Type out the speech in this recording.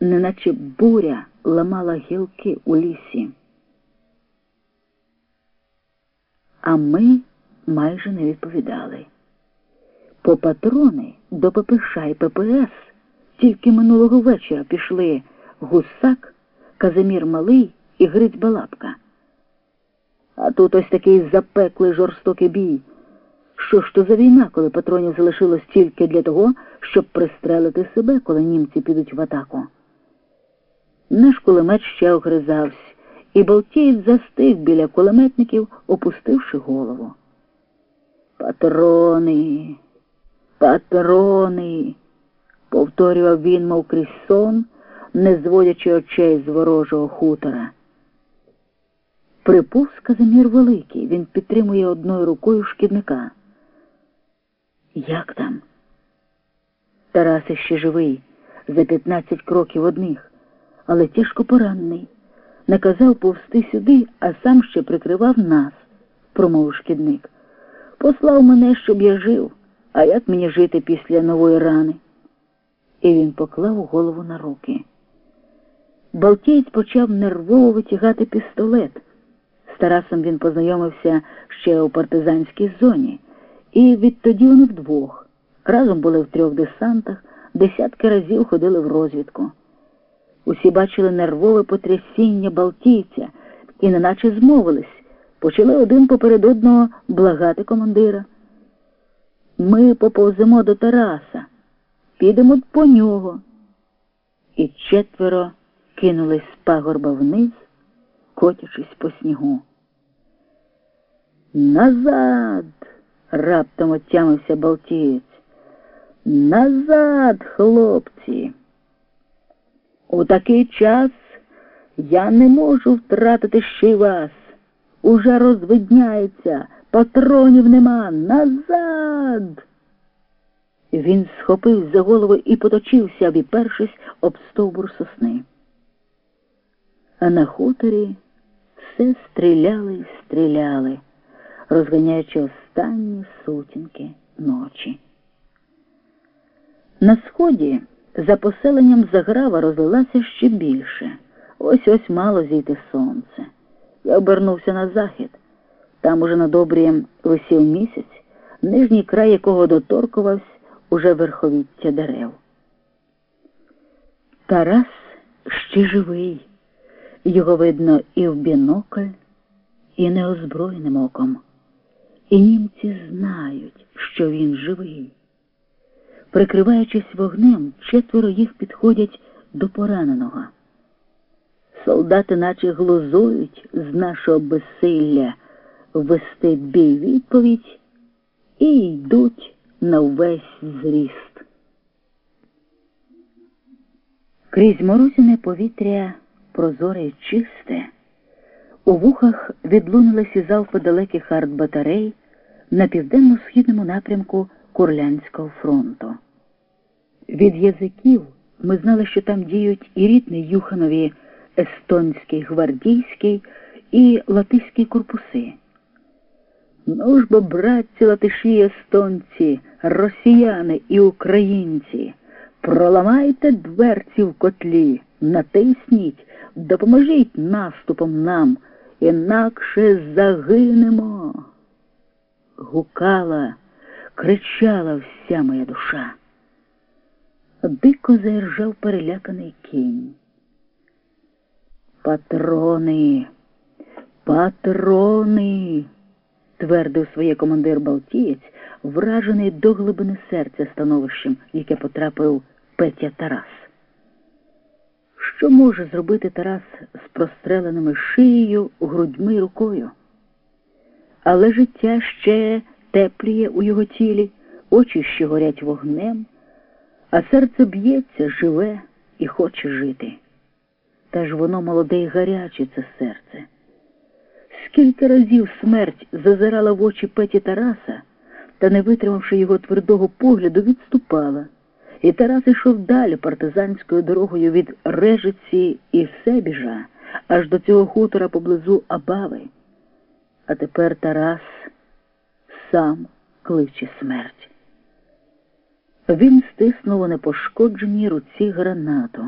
неначе буря ламала гілки у лісі. А ми майже не відповідали. По патрони до ППШ і ППС тільки минулого вечора пішли гусак, Казимір Малий і Гриць Балапка. А тут ось такий запеклий жорстокий бій. Що ж то за війна, коли патронів залишилось тільки для того, щоб пристрелити себе, коли німці підуть в атаку? Наш кулемет ще огризався, і Балтієць застиг біля кулеметників, опустивши голову. Патрони, патрони, повторював він, мов крізь сон, не зводячи очей з ворожого хутора. Приповз Казимір Великий, він підтримує одною рукою шкідника. Як там? Тарас іще живий, за 15 кроків одних, але тяжко поранений. Наказав повсти сюди, а сам ще прикривав нас, промовив шкідник. Послав мене, щоб я жив, а як мені жити після нової рани? І він поклав голову на руки. Балтієць почав нервово витягати пістолет. З Тарасом він познайомився ще у партизанській зоні, і відтоді вони вдвох. Разом були в трьох десантах, десятки разів ходили в розвідку. Усі бачили нервове потрясіння Балтійця і неначе змовились, почали один поперед одного благати командира. Ми поповземо до Тараса, підемо по нього. І четверо кинулись з пагорба вниз, котячись по снігу. Назад! раптом отямився Балтієць. Назад, хлопці! У такий час я не можу втратити ще й вас. Уже розвидняється, патронів нема. Назад. Він схопив за голову і поточився, обіпершись об стовбур сосни. А на хуторі все стріляли й стріляли, розганяючи останні сутінки ночі. На сході за поселенням заграва розлилася ще більше. Ось ось мало зійти сонце. Я обернувся на захід. Там уже на добрієм висів місяць, нижній край якого доторкувався уже верховіття дерев. Тарас ще живий. Його видно і в бінокль, і неозброєним оком. І німці знають, що він живий. Прикриваючись вогнем, четверо їх підходять до пораненого. Солдати наче глузують з нашого безсилля ввести бій відповідь і йдуть на весь зріст. Крізь морозяне повітря прозоре й чисте, у вухах відлунилися залпи далеких артбатарей на південно-східному напрямку Курлянського фронту. Від язиків ми знали, що там діють і рідний Юханові естонський, гвардійський і латиський корпуси. Ну ж бо, братці латиші естонці, росіяни і українці, проламайте дверці в котлі, натисніть, допоможіть наступом нам, інакше загинемо. Гукала, кричала вся моя душа. Дико заіржав переляканий кінь. Патрони, патрони, твердив своє командир Балтієць, вражений до глибини серця становищем, яке потрапив Петя Тарас. Що може зробити Тарас з простреленими шиєю, грудьми рукою? Але життя ще тепліє у його тілі, очі ще горять вогнем, а серце б'ється, живе і хоче жити. Та ж воно молоде й гаряче, це серце. Скільки разів смерть зазирала в очі Петі Тараса та, не витримавши його твердого погляду, відступала. І Тарас йшов далі партизанською дорогою від Режиці і все біжа, аж до цього хутора поблизу Абави. А тепер Тарас сам кличе смерть. Він стиснув у непошкодженій руці гранату.